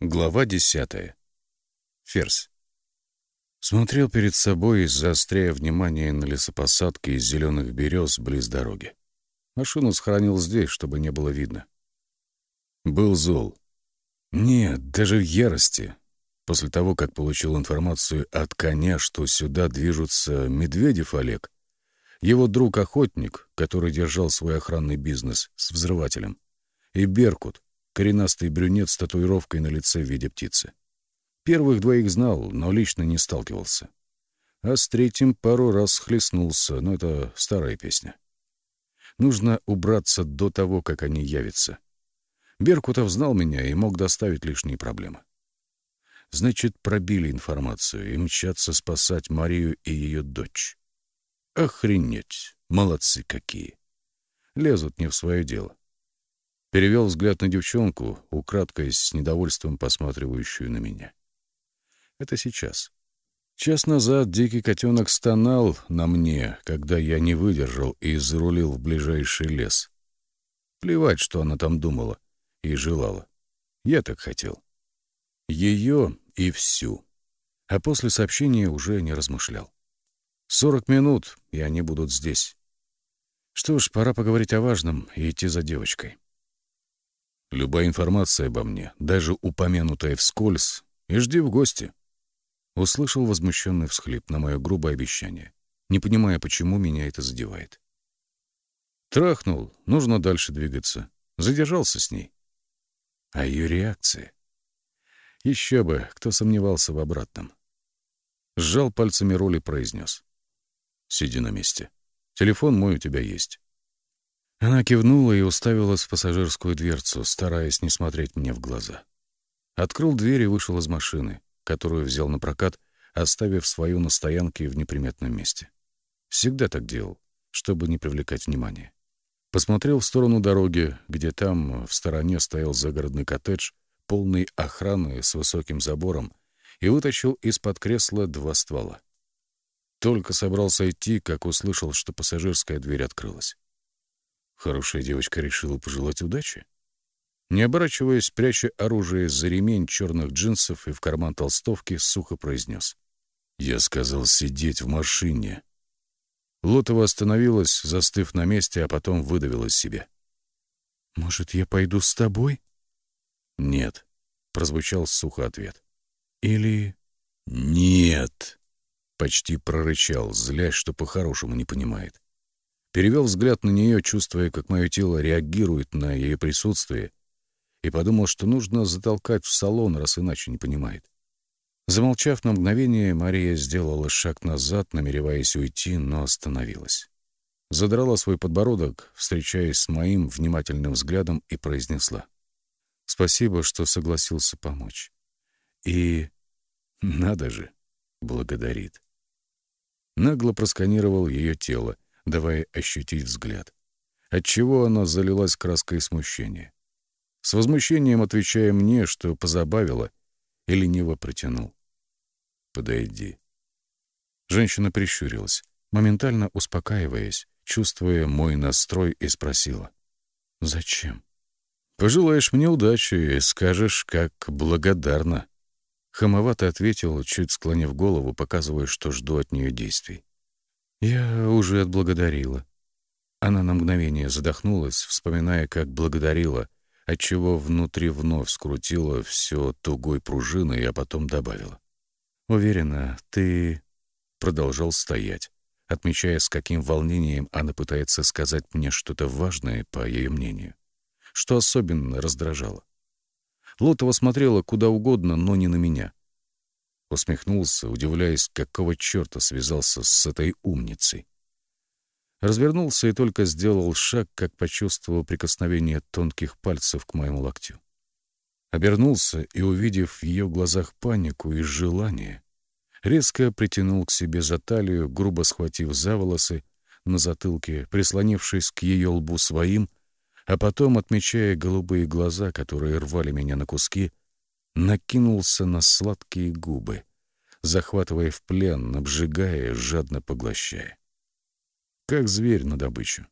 Глава десятая. Ферзь. Смотрел перед собой, заостряя внимание на лесопосадке из зеленых берез близ дороги. Машину сохранил здесь, чтобы не было видно. Был зол. Нет, даже в ярости. После того, как получил информацию от коня, что сюда движутся Медведев Олег, его друг-охотник, который держал свой охранный бизнес с взрывателем, и Беркут, коренастый брюнет с татуировкой на лице в виде птицы. Первых двоих знал, но лично не сталкивался. А с третьим пару раз хлестнулся, но это старая песня. Нужно убраться до того, как они явятся. Беркутов знал меня и мог доставить лишние проблемы. Значит, пробили информацию и мчатся спасать Марию и ее дочь. Охренеть! Молодцы какие! Лезут не в свое дело. Перевел взгляд на девчонку, украдкой с недовольством посматривающую на меня. Это сейчас. Час назад дикий котенок стонал на мне, когда я не выдержал и зарулил в ближайший лес. Плевать, что она там думала и желала. Я так хотел. Ее и всю. А после сообщения уже не размышлял. Сорок минут, и они будут здесь. Что ж, пора поговорить о важном и идти за девочкой. Любая информация обо мне, даже упомянутая вскользь, и жди в гости. Услышал возмущенный всхлип на мое грубое обещание, не понимая, почему меня это задевает. Трахнул, нужно дальше двигаться. Задержался с ней. А ее реакция? Еще бы, кто сомневался в обратном. Сжал пальцами роль и произнес. «Сиди на месте. Телефон мой у тебя есть. Она кивнула и уставилась в пассажирскую дверцу, стараясь не смотреть мне в глаза. Открыл дверь и вышел из машины, которую взял на прокат, оставив свою на стоянке в неприметном месте. Всегда так делал, чтобы не привлекать внимания. Посмотрел в сторону дороги, где там в стороне стоял загородный коттедж, полный охраны с высоким забором, и вытащил из-под кресла два ствола. Только собрался идти, как услышал, что пассажирская дверь открылась. Хорошая девочка решила пожелать удачи. Не оборачиваясь, пряча оружие за ремень черных джинсов и в карман толстовки, сухо произнес. «Я сказал сидеть в машине». Лотова остановилась, застыв на месте, а потом выдавила из себя. «Может, я пойду с тобой?» «Нет», — прозвучал сухо ответ. «Или...» «Нет», — почти прорычал, злясь, что по-хорошему не понимает. Перевел взгляд на нее, чувствуя, как мое тело реагирует на ее присутствие, и подумал, что нужно затолкать в салон, раз иначе не понимает. Замолчав на мгновение, Мария сделала шаг назад, намереваясь уйти, но остановилась. Задрала свой подбородок, встречаясь с моим внимательным взглядом, и произнесла. «Спасибо, что согласился помочь. И... надо же, благодарит». Нагло просканировал ее тело, давая ощутить взгляд. Отчего она залилась краской смущения. С возмущением отвечая мне, что позабавила, и лениво протянул. «Подойди». Женщина прищурилась, моментально успокаиваясь, чувствуя мой настрой, и спросила. «Зачем?» «Пожелаешь мне удачи и скажешь, как благодарна». Хамовато ответил, чуть склонив голову, показывая, что жду от нее действий. «Я уже отблагодарила». Она на мгновение задохнулась, вспоминая, как благодарила, отчего внутри вновь скрутила все тугой пружиной, а потом добавила. «Уверена, ты...» Продолжал стоять, отмечая, с каким волнением она пытается сказать мне что-то важное, по ее мнению, что особенно раздражало. Лотова смотрела куда угодно, но не на меня. Усмехнулся, удивляясь, какого черта связался с этой умницей. Развернулся и только сделал шаг, как почувствовал прикосновение тонких пальцев к моему локтю. Обернулся и, увидев в ее глазах панику и желание, резко притянул к себе за талию, грубо схватив за волосы на затылке, прислонившись к ее лбу своим, а потом, отмечая голубые глаза, которые рвали меня на куски, накинулся на сладкие губы, захватывая в плен, обжигая, жадно поглощая. Как зверь на добычу.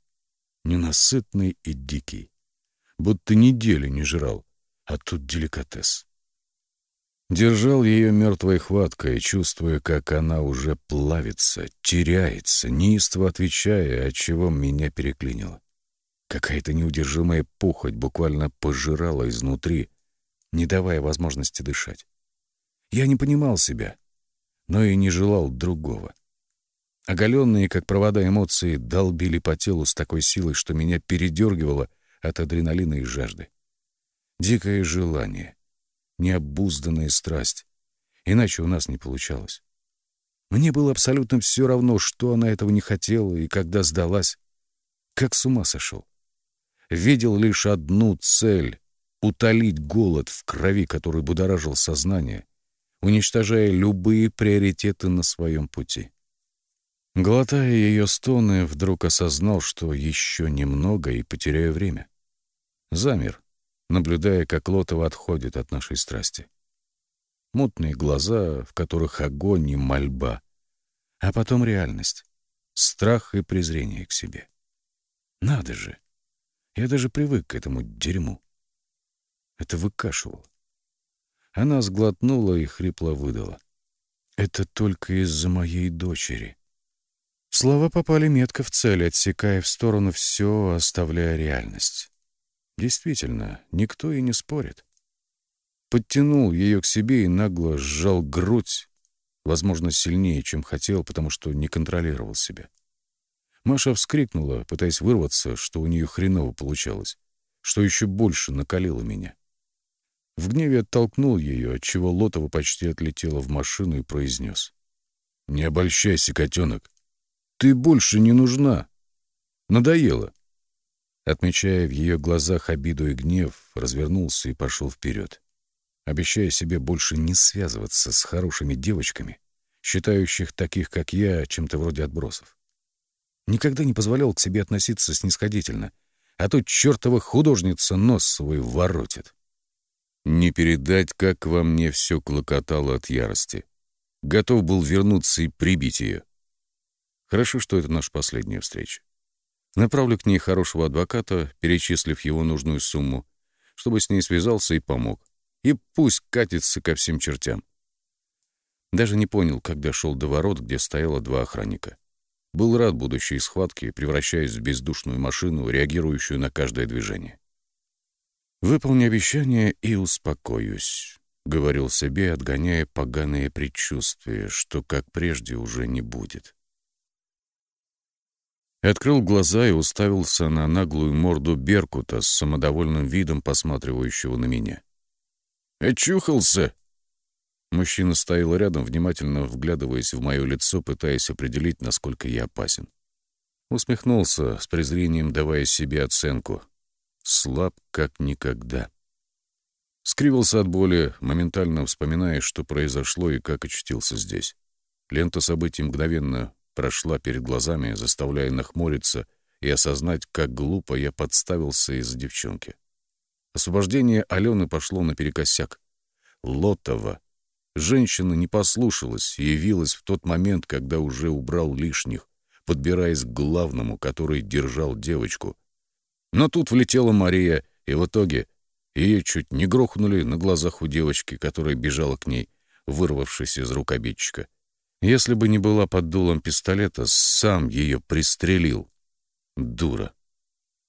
Ненасытный и дикий. Будто неделю не жрал, а тут деликатес. Держал ее мертвой хваткой, чувствуя, как она уже плавится, теряется, неистово отвечая, от чего меня переклинило. Какая-то неудержимая похоть буквально пожирала изнутри, не давая возможности дышать. Я не понимал себя, но и не желал другого. Оголенные, как провода эмоции, долбили по телу с такой силой, что меня передергивало от адреналина и жажды. Дикое желание, необузданная страсть. Иначе у нас не получалось. Мне было абсолютно все равно, что она этого не хотела и когда сдалась. Как с ума сошел. Видел лишь одну цель — утолить голод в крови, который будоражил сознание, уничтожая любые приоритеты на своем пути. Глотая ее стоны, вдруг осознал, что еще немного и потеряю время. Замер, наблюдая, как Лотова отходит от нашей страсти. Мутные глаза, в которых огонь и мольба, а потом реальность, страх и презрение к себе. Надо же! Я даже привык к этому дерьму. Это выкашивало. Она сглотнула и хрипло выдала. «Это только из-за моей дочери». Слова попали метко в цель, отсекая в сторону все, оставляя реальность. Действительно, никто и не спорит. Подтянул ее к себе и нагло сжал грудь, возможно, сильнее, чем хотел, потому что не контролировал себя. Маша вскрикнула, пытаясь вырваться, что у нее хреново получалось, что еще больше накалило меня. В гневе оттолкнул ее, отчего Лотова почти отлетела в машину и произнес. «Не обольщайся, котенок. Ты больше не нужна. Надоело. Отмечая в ее глазах обиду и гнев, развернулся и пошел вперед, обещая себе больше не связываться с хорошими девочками, считающих таких, как я, чем-то вроде отбросов. Никогда не позволял к себе относиться снисходительно, а то чертова художница нос свой воротит. Не передать, как во мне все клокотало от ярости. Готов был вернуться и прибить ее. Хорошо, что это наша последняя встреча. Направлю к ней хорошего адвоката, перечислив его нужную сумму, чтобы с ней связался и помог. И пусть катится ко всем чертям. Даже не понял, когда шел до ворот, где стояло два охранника. Был рад будущей схватке, превращаясь в бездушную машину, реагирующую на каждое движение. «Выполни обещание и успокоюсь», — говорил себе, отгоняя поганые предчувствия, что, как прежде, уже не будет. Открыл глаза и уставился на наглую морду Беркута с самодовольным видом, посматривающего на меня. «Очухался!» Мужчина стоял рядом, внимательно вглядываясь в мое лицо, пытаясь определить, насколько я опасен. Усмехнулся, с презрением давая себе оценку. Слаб, как никогда. Скривился от боли, моментально вспоминая, что произошло и как очутился здесь. Лента событий мгновенно прошла перед глазами, заставляя нахмуриться и осознать, как глупо я подставился из-за девчонки. Освобождение Алены пошло наперекосяк. Лотова. Женщина не послушалась и явилась в тот момент, когда уже убрал лишних, подбираясь к главному, который держал девочку. Но тут влетела Мария, и в итоге ее чуть не грохнули на глазах у девочки, которая бежала к ней, вырвавшись из рук обидчика. Если бы не была под дулом пистолета, сам ее пристрелил. Дура.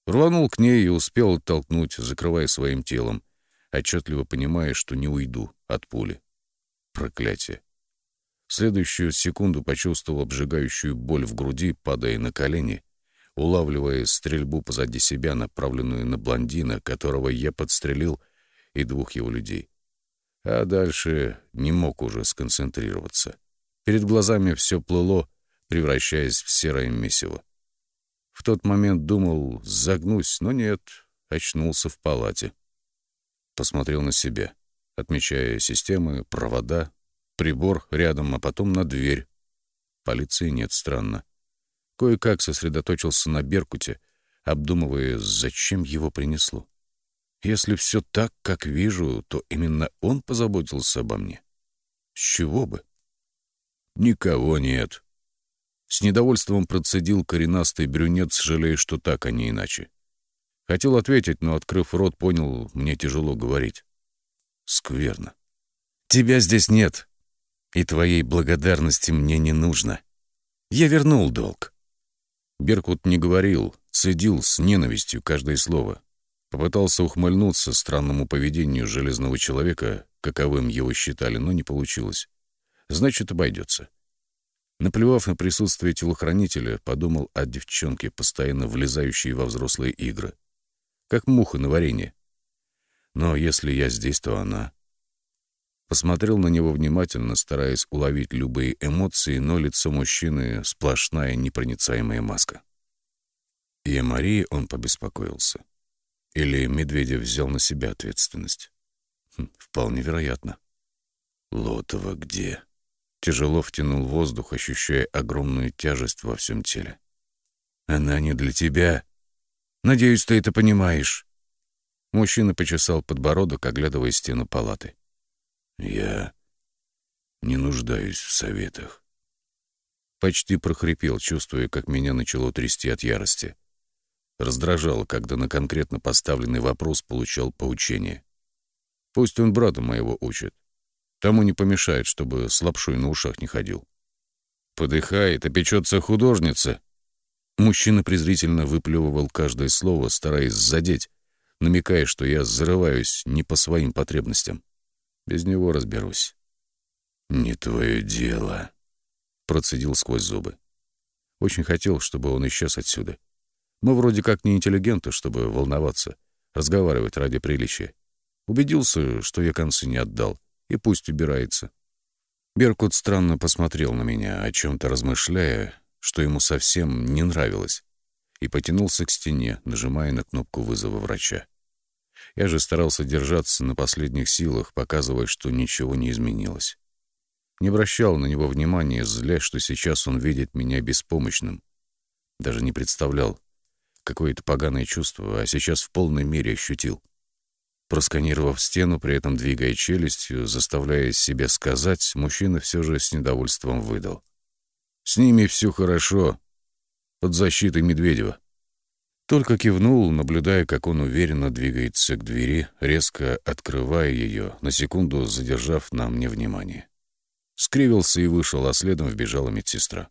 Рванул к ней и успел оттолкнуть, закрывая своим телом, отчетливо понимая, что не уйду от пули. Проклятие. В следующую секунду почувствовал обжигающую боль в груди, падая на колени, улавливая стрельбу позади себя, направленную на блондина, которого я подстрелил, и двух его людей. А дальше не мог уже сконцентрироваться. Перед глазами все плыло, превращаясь в серое месиво. В тот момент думал, загнусь, но нет, очнулся в палате. Посмотрел на себя, отмечая системы, провода, прибор рядом, а потом на дверь. Полиции нет, странно. Кое-как сосредоточился на Беркуте, обдумывая, зачем его принесло. Если все так, как вижу, то именно он позаботился обо мне. С чего бы? «Никого нет». С недовольством процедил коренастый брюнет, сожалея, что так, а не иначе. Хотел ответить, но, открыв рот, понял, мне тяжело говорить. Скверно. Тебя здесь нет, и твоей благодарности мне не нужно. Я вернул долг». Беркут не говорил, цедил с ненавистью каждое слово. Попытался ухмыльнуться странному поведению железного человека, каковым его считали, но не получилось. Значит, обойдется. Наплевав на присутствие телохранителя, подумал о девчонке, постоянно влезающей во взрослые игры. Как муха на варенье. Но если я здесь, то она. Посмотрел на него внимательно, стараясь уловить любые эмоции, но лицо мужчины — сплошная непроницаемая маска. И о Марии он побеспокоился. Или Медведев взял на себя ответственность. Хм, вполне вероятно. «Лотова где?» Тяжело втянул воздух, ощущая огромную тяжесть во всем теле. «Она не для тебя. Надеюсь, ты это понимаешь». Мужчина почесал подбородок, оглядывая стену палаты. «Я не нуждаюсь в советах». Почти прохрипел, чувствуя, как меня начало трясти от ярости. Раздражало, когда на конкретно поставленный вопрос получал поучение. Пусть он брата моего учит. Тому не помешает, чтобы с лапшой на ушах не ходил. Подыхает, и печется художница. Мужчина презрительно выплевывал каждое слово, стараясь задеть, намекая, что я зарываюсь не по своим потребностям. Без него разберусь. «Не твое дело», — процедил сквозь зубы. Очень хотел, чтобы он исчез отсюда. Мы вроде как не интеллигенты, чтобы волноваться, разговаривать ради приличия. Убедился, что я концы не отдал, и пусть убирается. Беркут странно посмотрел на меня, о чем-то размышляя, что ему совсем не нравилось, и потянулся к стене, нажимая на кнопку вызова врача. Я же старался держаться на последних силах, показывая, что ничего не изменилось. Не обращал на него внимания, зля, что сейчас он видит меня беспомощным. Даже не представлял, какое это поганое чувство, а сейчас в полной мере ощутил. Просканировав стену, при этом двигая челюстью, заставляя себя сказать, мужчина все же с недовольством выдал. «С ними все хорошо. Под защитой Медведева». Только кивнул, наблюдая, как он уверенно двигается к двери, резко открывая ее, на секунду задержав на мне внимание. Скривился и вышел, а следом вбежала медсестра.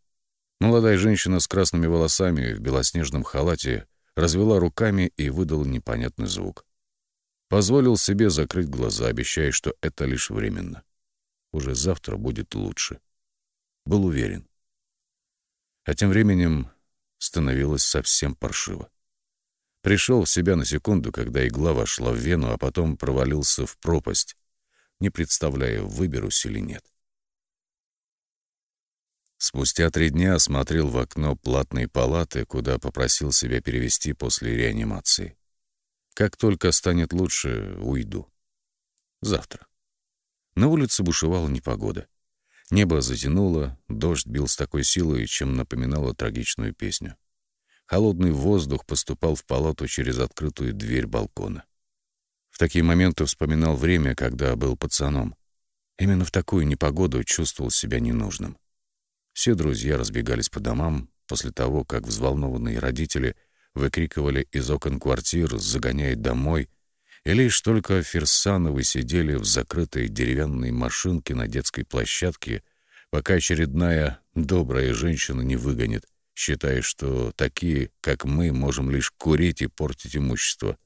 Молодая женщина с красными волосами в белоснежном халате развела руками и выдала непонятный звук. Позволил себе закрыть глаза, обещая, что это лишь временно. Уже завтра будет лучше. Был уверен. А тем временем становилось совсем паршиво. Пришел в себя на секунду, когда игла вошла в вену, а потом провалился в пропасть, не представляя, выберусь или нет. Спустя три дня осмотрел в окно платной палаты, куда попросил себя перевести после реанимации. Как только станет лучше, уйду. Завтра. На улице бушевала непогода. Небо затянуло, дождь бил с такой силой, чем напоминало трагичную песню. Холодный воздух поступал в палату через открытую дверь балкона. В такие моменты вспоминал время, когда был пацаном. Именно в такую непогоду чувствовал себя ненужным. Все друзья разбегались по домам после того, как взволнованные родители выкрикивали из окон квартир «загоняй домой», и лишь только Ферсановы сидели в закрытой деревянной машинке на детской площадке, пока очередная добрая женщина не выгонит, считая, что такие, как мы, можем лишь курить и портить имущество,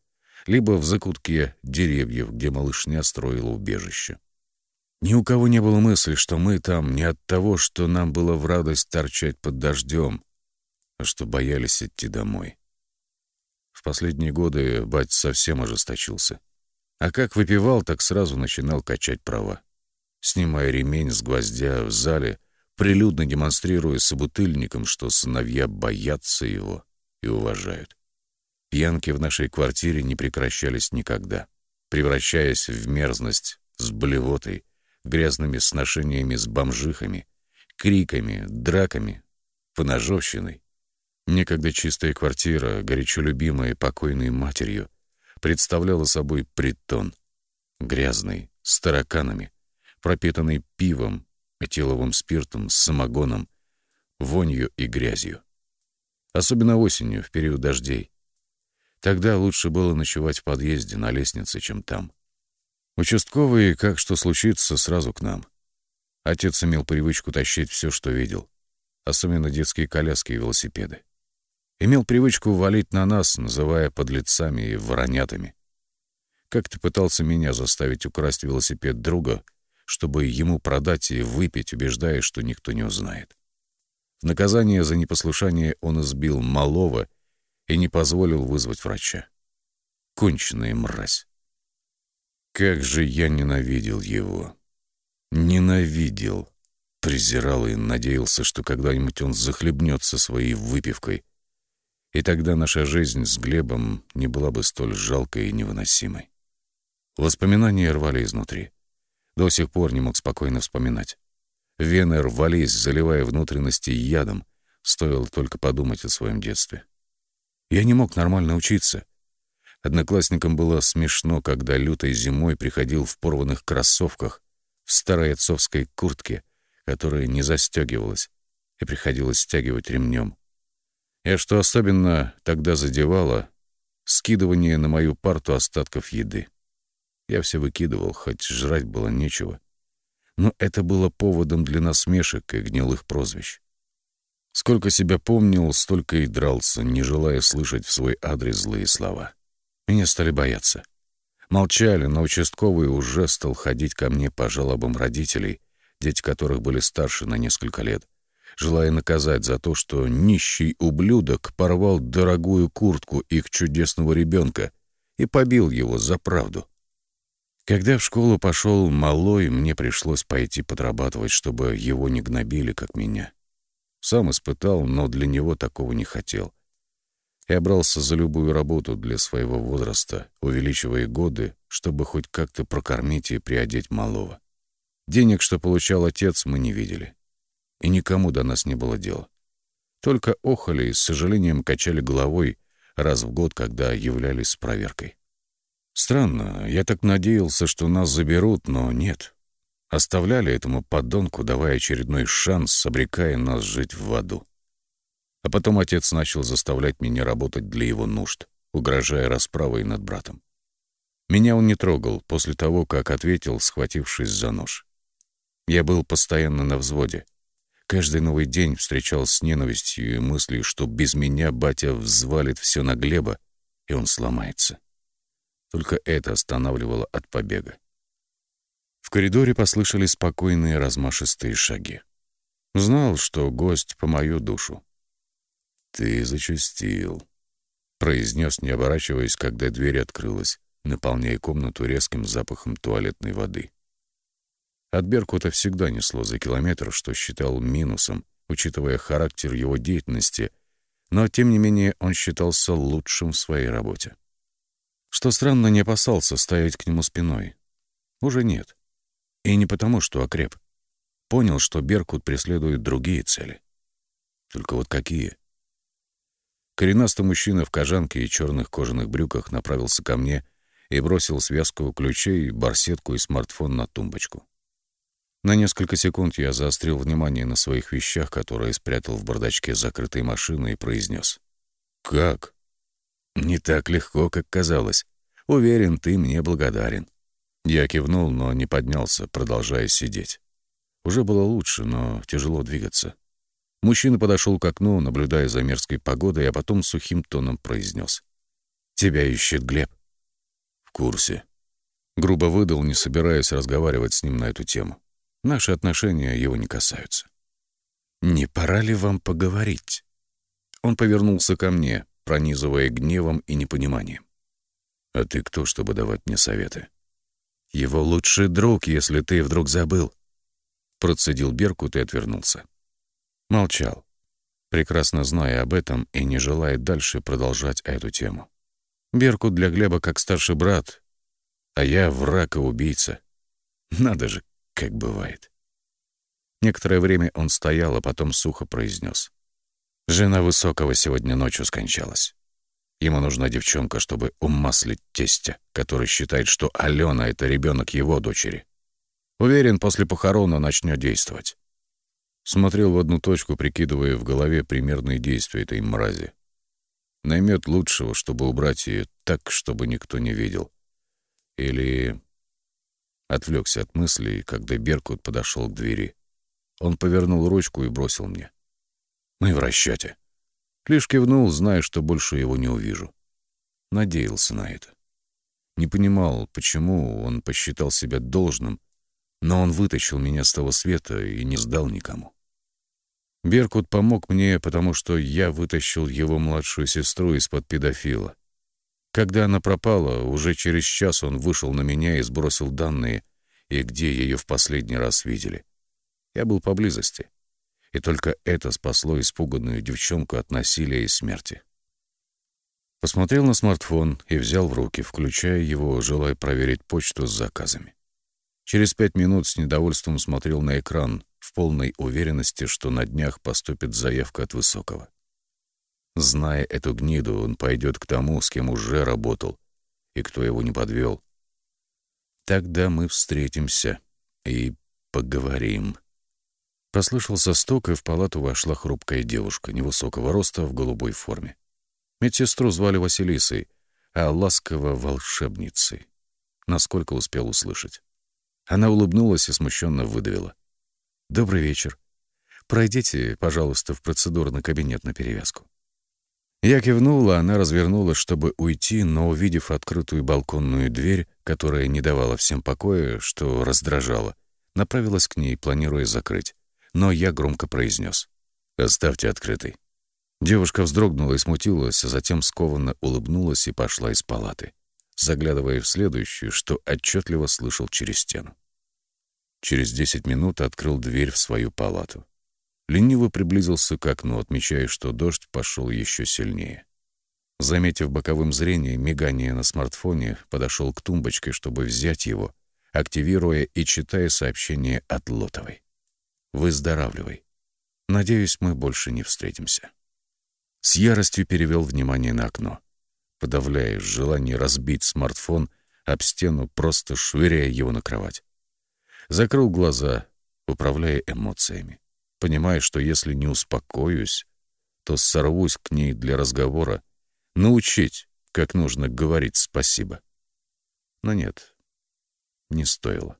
либо в закутке деревьев, где малышня строила убежище. Ни у кого не было мысли, что мы там не от того, что нам было в радость торчать под дождем, а что боялись идти домой. В последние годы бать совсем ожесточился. А как выпивал, так сразу начинал качать права. Снимая ремень с гвоздя в зале — прилюдно демонстрируя собутыльникам, что сыновья боятся его и уважают. Пьянки в нашей квартире не прекращались никогда, превращаясь в мерзность с блевотой, грязными сношениями с бомжихами, криками, драками, поножовщиной. Некогда чистая квартира, горячо любимая покойной матерью, представляла собой притон, грязный, с тараканами, пропитанный пивом, этиловым спиртом, с самогоном, вонью и грязью. Особенно осенью, в период дождей. Тогда лучше было ночевать в подъезде на лестнице, чем там. Участковый, как что случится, сразу к нам. Отец имел привычку тащить все, что видел, особенно детские коляски и велосипеды. Имел привычку валить на нас, называя подлецами и воронятами. Как-то пытался меня заставить украсть велосипед друга, чтобы ему продать и выпить, убеждая, что никто не узнает. В наказание за непослушание он избил малого и не позволил вызвать врача. Конченая мразь. Как же я ненавидел его. Ненавидел. Презирал и надеялся, что когда-нибудь он захлебнется своей выпивкой. И тогда наша жизнь с Глебом не была бы столь жалкой и невыносимой. Воспоминания рвали изнутри. До сих пор не мог спокойно вспоминать. Вены рвались, заливая внутренности ядом, стоило только подумать о своем детстве. Я не мог нормально учиться. Одноклассникам было смешно, когда лютой зимой приходил в порванных кроссовках, в старой отцовской куртке, которая не застегивалась, и приходилось стягивать ремнем. И что особенно тогда задевало — скидывание на мою парту остатков еды. Я все выкидывал, хоть жрать было нечего. Но это было поводом для насмешек и гнилых прозвищ. Сколько себя помнил, столько и дрался, не желая слышать в свой адрес злые слова. Меня стали бояться. Молчали, но участковый уже стал ходить ко мне по жалобам родителей, дети которых были старше на несколько лет, желая наказать за то, что нищий ублюдок порвал дорогую куртку их чудесного ребенка и побил его за правду. Когда в школу пошел малой, мне пришлось пойти подрабатывать, чтобы его не гнобили, как меня. Сам испытал, но для него такого не хотел. Я брался за любую работу для своего возраста, увеличивая годы, чтобы хоть как-то прокормить и приодеть малого. Денег, что получал отец, мы не видели. И никому до нас не было дела. Только охали и с сожалением качали головой раз в год, когда являлись с проверкой. Странно, я так надеялся, что нас заберут, но нет. Оставляли этому подонку, давая очередной шанс, обрекая нас жить в аду. А потом отец начал заставлять меня работать для его нужд, угрожая расправой над братом. Меня он не трогал после того, как ответил, схватившись за нож. Я был постоянно на взводе. Каждый новый день встречал с ненавистью и мыслью, что без меня батя взвалит все на Глеба, и он сломается. Только это останавливало от побега. В коридоре послышались спокойные размашистые шаги. Знал, что гость по мою душу. «Ты зачастил», — произнес, не оборачиваясь, когда дверь открылась, наполняя комнату резким запахом туалетной воды. От Беркута всегда несло за километр, что считал минусом, учитывая характер его деятельности, но, тем не менее, он считался лучшим в своей работе. Что странно, не опасался стоять к нему спиной. Уже нет. И не потому, что окреп. Понял, что Беркут преследует другие цели. Только вот какие? Коренастый мужчина в кожанке и черных кожаных брюках направился ко мне и бросил связку ключей, барсетку и смартфон на тумбочку. На несколько секунд я заострил внимание на своих вещах, которые спрятал в бардачке закрытой машины, и произнес. «Как?» «Не так легко, как казалось. Уверен, ты мне благодарен». Я кивнул, но не поднялся, продолжая сидеть. Уже было лучше, но тяжело двигаться. Мужчина подошел к окну, наблюдая за мерзкой погодой, а потом сухим тоном произнес. «Тебя ищет Глеб». «В курсе». Грубо выдал, не собираясь разговаривать с ним на эту тему. Наши отношения его не касаются. «Не пора ли вам поговорить?» Он повернулся ко мне, пронизывая гневом и непониманием. «А ты кто, чтобы давать мне советы?» Его лучший друг, если ты вдруг забыл. Процедил Беркут и отвернулся. Молчал, прекрасно зная об этом и не желая дальше продолжать эту тему. Беркут для Глеба как старший брат, а я враг и убийца. Надо же, как бывает. Некоторое время он стоял, а потом сухо произнес. Жена Высокого сегодня ночью скончалась. Ему нужна девчонка, чтобы умаслить тестя, который считает, что Алена — это ребенок его дочери. Уверен, после похорона начнет действовать. Смотрел в одну точку, прикидывая в голове примерные действия этой мрази. Наймет лучшего, чтобы убрать ее так, чтобы никто не видел. Или... Отвлекся от мыслей, когда Беркут подошел к двери. Он повернул ручку и бросил мне. «Мы в расчете». Лишь кивнул, зная, что больше его не увижу. Надеялся на это. Не понимал, почему он посчитал себя должным, но он вытащил меня с того света и не сдал никому. Беркут помог мне, потому что я вытащил его младшую сестру из-под педофила. Когда она пропала, уже через час он вышел на меня и сбросил данные, и где ее в последний раз видели. Я был поблизости, и только это спасло испуганную девчонку от насилия и смерти. Посмотрел на смартфон и взял в руки, включая его, желая проверить почту с заказами. Через пять минут с недовольством смотрел на экран, в полной уверенности, что на днях поступит заявка от Высокого. Зная эту гниду, он пойдет к тому, с кем уже работал, и кто его не подвел. Тогда мы встретимся и поговорим. Послышался стук, и в палату вошла хрупкая девушка невысокого роста в голубой форме. Медсестру звали Василисой, а ласково — волшебницей. Насколько успел услышать. Она улыбнулась и смущенно выдавила. «Добрый вечер. Пройдите, пожалуйста, в процедурный кабинет на перевязку». Я кивнула, она развернулась, чтобы уйти, но, увидев открытую балконную дверь, которая не давала всем покоя, что раздражало, направилась к ней, планируя закрыть. Но я громко произнес: «Оставьте открытой». Девушка вздрогнула и смутилась, а затем скованно улыбнулась и пошла из палаты, заглядывая в следующую, что отчетливо слышал через стену. Через десять минут открыл дверь в свою палату. Лениво приблизился к окну, отмечая, что дождь пошел еще сильнее. Заметив боковым зрением мигание на смартфоне, подошел к тумбочке, чтобы взять его, активируя и читая сообщение от Лотовой. «Выздоравливай. Надеюсь, мы больше не встретимся». С яростью перевел внимание на окно, подавляя желание разбить смартфон об стену, просто швыряя его на кровать. Закрыл глаза, управляя эмоциями, понимая, что если не успокоюсь, то сорвусь к ней для разговора, научить, как нужно говорить спасибо. Но нет, не стоило.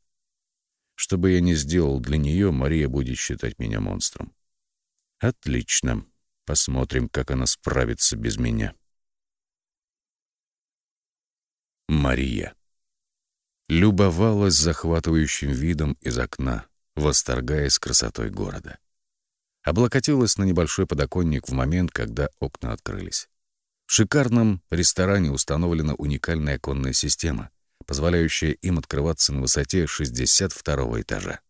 Что бы я ни сделал для нее, Мария будет считать меня монстром. Отлично. Посмотрим, как она справится без меня. Мария. Любовалась захватывающим видом из окна, восторгаясь красотой города. Облокотилась на небольшой подоконник в момент, когда окна открылись. В шикарном ресторане установлена уникальная оконная система, позволяющая им открываться на высоте 62 этажа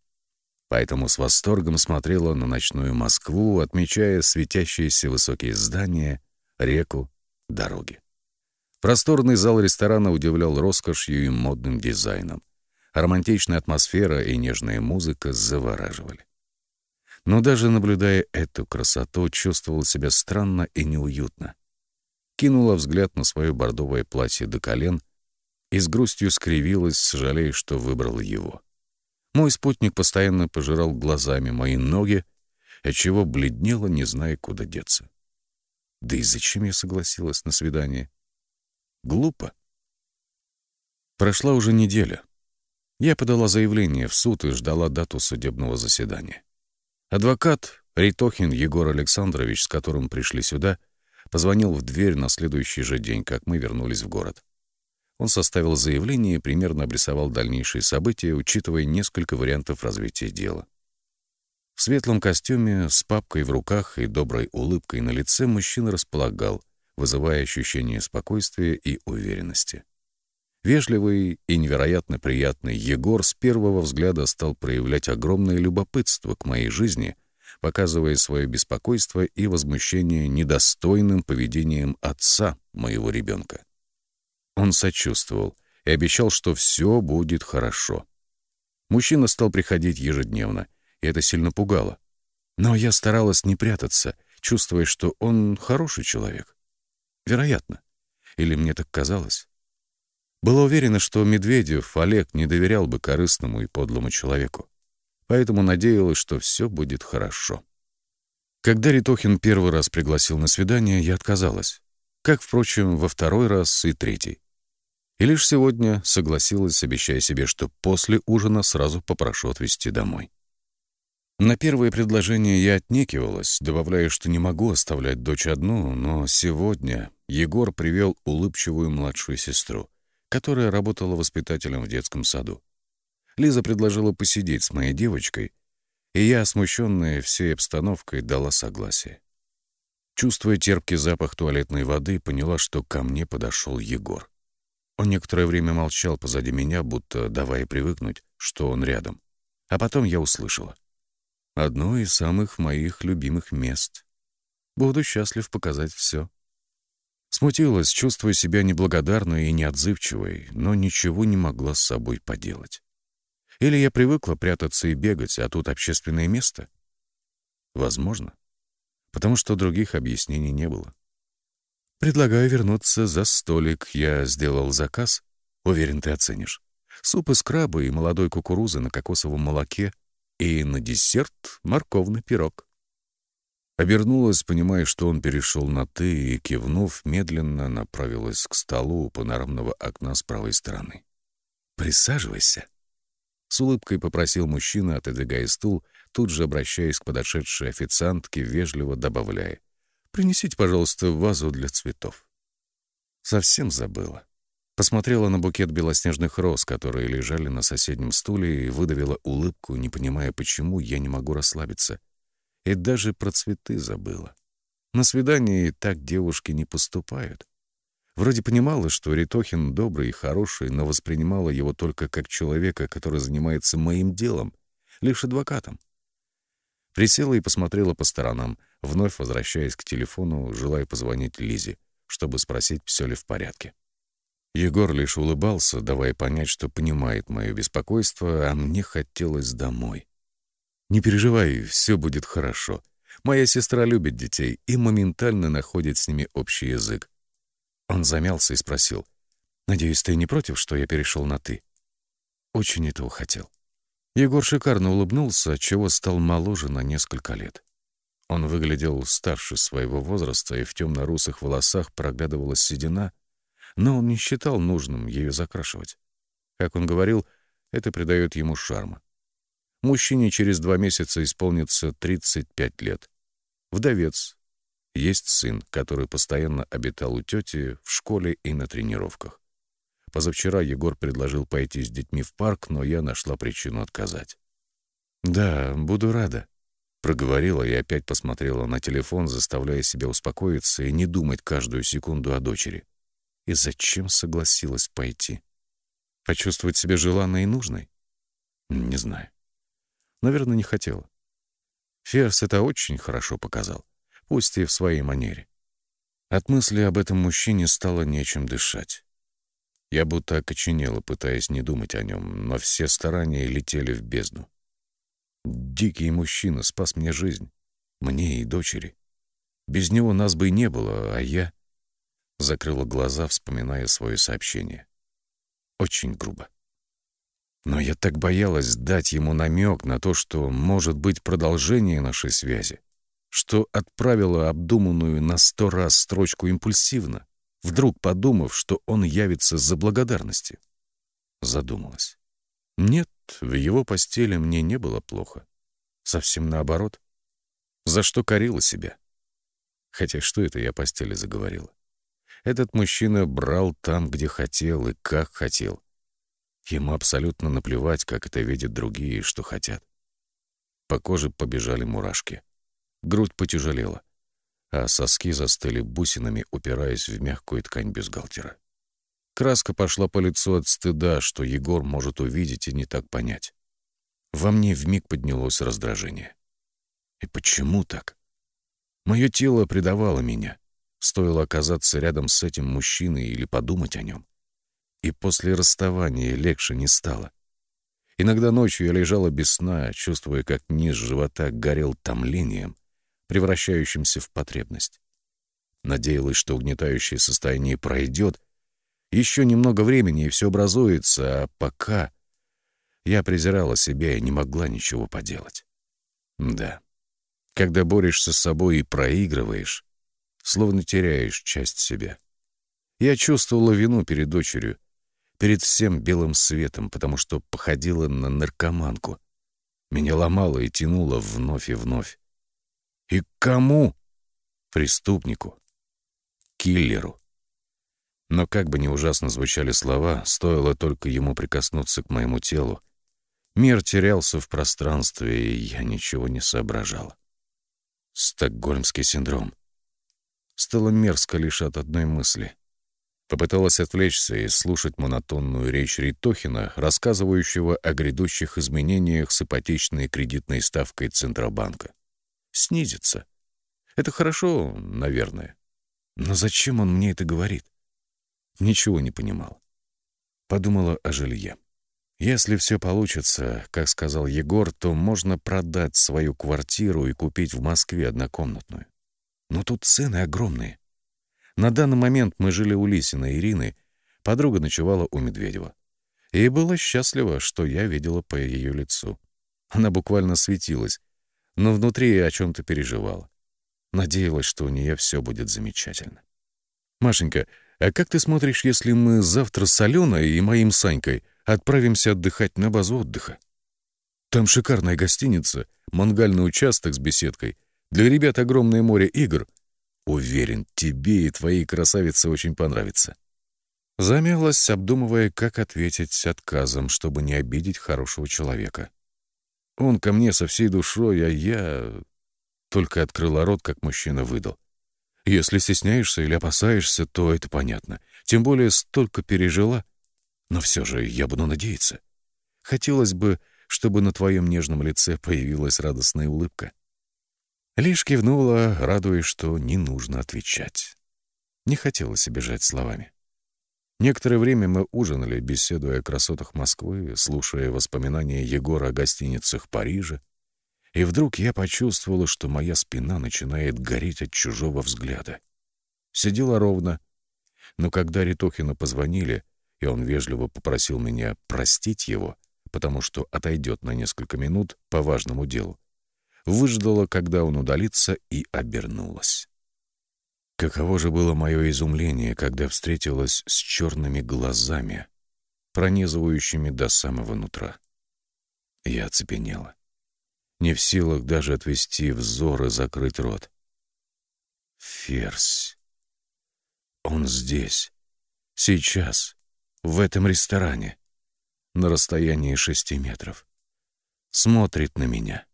поэтому с восторгом смотрела на ночную Москву, отмечая светящиеся высокие здания, реку, дороги. Просторный зал ресторана удивлял роскошью и модным дизайном. романтичная атмосфера и нежная музыка завораживали. Но даже наблюдая эту красоту, чувствовал себя странно и неуютно. Кинула взгляд на свое бордовое платье до колен и с грустью скривилась, сожалея, что выбрала его. Мой спутник постоянно пожирал глазами мои ноги, отчего бледнела, не зная, куда деться. Да и зачем я согласилась на свидание? Глупо. Прошла уже неделя. Я подала заявление в суд и ждала дату судебного заседания. Адвокат Ритохин Егор Александрович, с которым пришли сюда, позвонил в дверь на следующий же день, как мы вернулись в город. Он составил заявление и примерно обрисовал дальнейшие события, учитывая несколько вариантов развития дела. В светлом костюме, с папкой в руках и доброй улыбкой на лице мужчина располагал, вызывая ощущение спокойствия и уверенности. Вежливый и невероятно приятный Егор с первого взгляда стал проявлять огромное любопытство к моей жизни, показывая свое беспокойство и возмущение недостойным поведением отца моего ребенка. Он сочувствовал и обещал, что все будет хорошо. Мужчина стал приходить ежедневно, и это сильно пугало. Но я старалась не прятаться, чувствуя, что он хороший человек. Вероятно. Или мне так казалось. Была уверена, что Медведев Олег не доверял бы корыстному и подлому человеку. Поэтому надеялась, что все будет хорошо. Когда Ритохин первый раз пригласил на свидание, я отказалась. Как, впрочем, во второй раз и третий. И лишь сегодня согласилась, обещая себе, что после ужина сразу попрошу отвезти домой. На первое предложение я отнекивалась, добавляя, что не могу оставлять дочь одну, но сегодня Егор привел улыбчивую младшую сестру, которая работала воспитателем в детском саду. Лиза предложила посидеть с моей девочкой, и я, смущенная всей обстановкой, дала согласие. Чувствуя терпкий запах туалетной воды, поняла, что ко мне подошел Егор. Он некоторое время молчал позади меня, будто давая привыкнуть, что он рядом. А потом я услышала. Одно из самых моих любимых мест. Буду счастлив показать все. Смутилась, чувствуя себя неблагодарной и неотзывчивой, но ничего не могла с собой поделать. Или я привыкла прятаться и бегать, а тут общественное место? Возможно. Потому что других объяснений не было. Предлагаю вернуться за столик. Я сделал заказ. Уверен, ты оценишь. Суп из краба и молодой кукурузы на кокосовом молоке. И на десерт морковный пирог. Обернулась, понимая, что он перешел на «ты», и, кивнув, медленно направилась к столу у панорамного окна с правой стороны. «Присаживайся», — с улыбкой попросил мужчина, отодвигая стул, тут же обращаясь к подошедшей официантке, вежливо добавляя. Принесите, пожалуйста, вазу для цветов». Совсем забыла. Посмотрела на букет белоснежных роз, которые лежали на соседнем стуле, и выдавила улыбку, не понимая, почему я не могу расслабиться. И даже про цветы забыла. На свидании так девушки не поступают. Вроде понимала, что Ритохин добрый и хороший, но воспринимала его только как человека, который занимается моим делом, лишь адвокатом. Присела и посмотрела по сторонам, вновь возвращаясь к телефону, желая позвонить Лизе, чтобы спросить, все ли в порядке. Егор лишь улыбался, давая понять, что понимает мое беспокойство, а мне хотелось домой. «Не переживай, все будет хорошо. Моя сестра любит детей и моментально находит с ними общий язык». Он замялся и спросил, «Надеюсь, ты не против, что я перешел на «ты»?» Очень этого хотел. Егор шикарно улыбнулся, отчего стал моложе на несколько лет. Он выглядел старше своего возраста, и в темно-русых волосах проглядывалась седина, но он не считал нужным ее закрашивать. Как он говорил, это придает ему шарма. Мужчине через два месяца исполнится 35 лет. Вдовец. Есть сын, который постоянно обитал у тети в школе и на тренировках. Позавчера Егор предложил пойти с детьми в парк, но я нашла причину отказать. «Да, буду рада», — проговорила и опять посмотрела на телефон, заставляя себя успокоиться и не думать каждую секунду о дочери. И зачем согласилась пойти? Почувствовать себя желанной и нужной? Не знаю. Наверное, не хотела. Ферс это очень хорошо показал, пусть и в своей манере. От мысли об этом мужчине стало нечем дышать. Я будто окоченела, пытаясь не думать о нем, но все старания летели в бездну. Дикий мужчина спас мне жизнь, мне и дочери. Без него нас бы и не было, а я... Закрыла глаза, вспоминая свое сообщение. Очень грубо. Но я так боялась дать ему намек на то, что может быть продолжение нашей связи, что отправила обдуманную на сто раз строчку импульсивно, вдруг подумав, что он явится за благодарностью. Задумалась. Нет, в его постели мне не было плохо. Совсем наоборот. За что корила себя? Хотя что это я постели заговорила? Этот мужчина брал там, где хотел и как хотел. Ему абсолютно наплевать, как это видят другие и что хотят. По коже побежали мурашки. Грудь потяжелела а соски застыли бусинами, упираясь в мягкую ткань бюстгальтера. Краска пошла по лицу от стыда, что Егор может увидеть и не так понять. Во мне вмиг поднялось раздражение. И почему так? Мое тело предавало меня. Стоило оказаться рядом с этим мужчиной или подумать о нем. И после расставания легче не стало. Иногда ночью я лежала без сна, чувствуя, как низ живота горел томлением, превращающимся в потребность. Надеялась, что угнетающее состояние пройдет. Еще немного времени, и все образуется, а пока... Я презирала себя и не могла ничего поделать. Да, когда борешься с собой и проигрываешь, словно теряешь часть себя. Я чувствовала вину перед дочерью, перед всем белым светом, потому что походила на наркоманку. Меня ломало и тянуло вновь и вновь. И кому? Преступнику. Киллеру. Но как бы ни ужасно звучали слова, стоило только ему прикоснуться к моему телу, мир терялся в пространстве, и я ничего не соображал. Стокгольмский синдром. Стало мерзко лишь от одной мысли. Попыталась отвлечься и слушать монотонную речь Ритохина, рассказывающего о грядущих изменениях с ипотечной кредитной ставкой Центробанка. Снизится. Это хорошо, наверное. Но зачем он мне это говорит? Ничего не понимал. Подумала о жилье. Если все получится, как сказал Егор, то можно продать свою квартиру и купить в Москве однокомнатную. Но тут цены огромные. На данный момент мы жили у Лисина Ирины, подруга ночевала у Медведева. И была счастлива, что я видела по ее лицу. Она буквально светилась, но внутри о чем-то переживала. Надеялась, что у нее все будет замечательно. «Машенька, а как ты смотришь, если мы завтра с Аленой и моим Санькой отправимся отдыхать на базу отдыха? Там шикарная гостиница, мангальный участок с беседкой, для ребят огромное море игр — Уверен, тебе и твоей красавице очень понравится. Замялась, обдумывая, как ответить отказом, чтобы не обидеть хорошего человека. Он ко мне со всей душой, а я... Только открыла рот, как мужчина выдал. Если стесняешься или опасаешься, то это понятно. Тем более столько пережила. Но все же я буду надеяться. Хотелось бы, чтобы на твоем нежном лице появилась радостная улыбка. Лишь кивнула, радуясь, что не нужно отвечать. Не хотелось обижать словами. Некоторое время мы ужинали, беседуя о красотах Москвы, слушая воспоминания Егора о гостиницах Парижа, и вдруг я почувствовала, что моя спина начинает гореть от чужого взгляда. Сидела ровно, но когда Ритохину позвонили, и он вежливо попросил меня простить его, потому что отойдет на несколько минут по важному делу, выждала, когда он удалится, и обернулась. Каково же было мое изумление, когда встретилась с черными глазами, пронизывающими до самого нутра. Я оцепенела, не в силах даже отвести взор и закрыть рот. Ферзь. Он здесь, сейчас, в этом ресторане, на расстоянии шести метров. Смотрит на меня.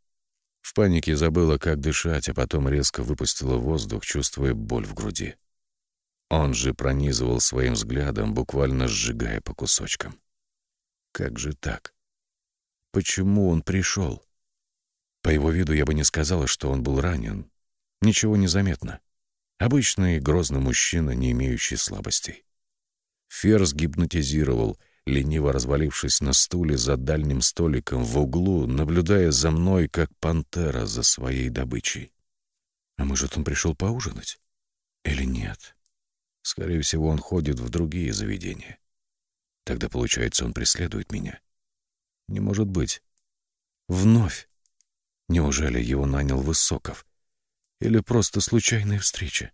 Панике забыла, как дышать, а потом резко выпустила воздух, чувствуя боль в груди. Он же пронизывал своим взглядом, буквально сжигая по кусочкам. Как же так? Почему он пришел? По его виду я бы не сказала, что он был ранен. Ничего не заметно. Обычный грозный мужчина, не имеющий слабостей. Ферс гипнотизировал, лениво развалившись на стуле за дальним столиком в углу, наблюдая за мной, как пантера за своей добычей. А может, он пришел поужинать? Или нет? Скорее всего, он ходит в другие заведения. Тогда, получается, он преследует меня. Не может быть. Вновь. Неужели его нанял Высоков? Или просто случайная встреча?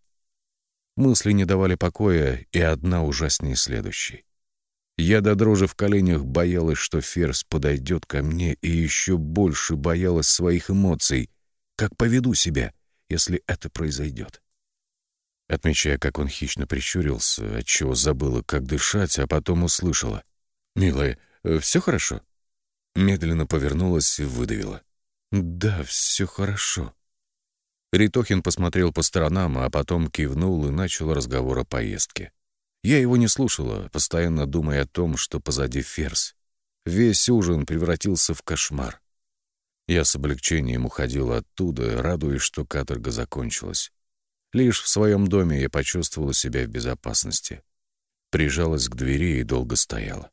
Мысли не давали покоя, и одна ужаснее следующей. Я до дрожи в коленях боялась, что Ферс подойдет ко мне, и еще больше боялась своих эмоций, как поведу себя, если это произойдет. Отмечая, как он хищно прищурился, отчего забыла, как дышать, а потом услышала. «Милая, э, все хорошо?» Медленно повернулась и выдавила. «Да, все хорошо». Ритохин посмотрел по сторонам, а потом кивнул и начал разговор о поездке. Я его не слушала, постоянно думая о том, что позади ферзь. Весь ужин превратился в кошмар. Я с облегчением уходила оттуда, радуясь, что каторга закончилась. Лишь в своем доме я почувствовала себя в безопасности. Прижалась к двери и долго стояла.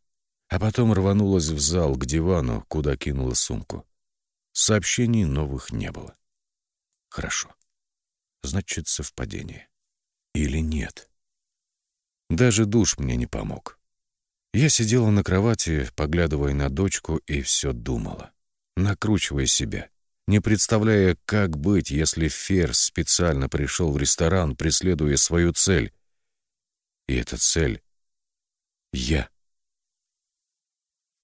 А потом рванулась в зал к дивану, куда кинула сумку. Сообщений новых не было. Хорошо. Значит, совпадение. Или нет? Даже душ мне не помог. Я сидела на кровати, поглядывая на дочку, и все думала, накручивая себя, не представляя, как быть, если Ферс специально пришел в ресторан, преследуя свою цель. И эта цель — я.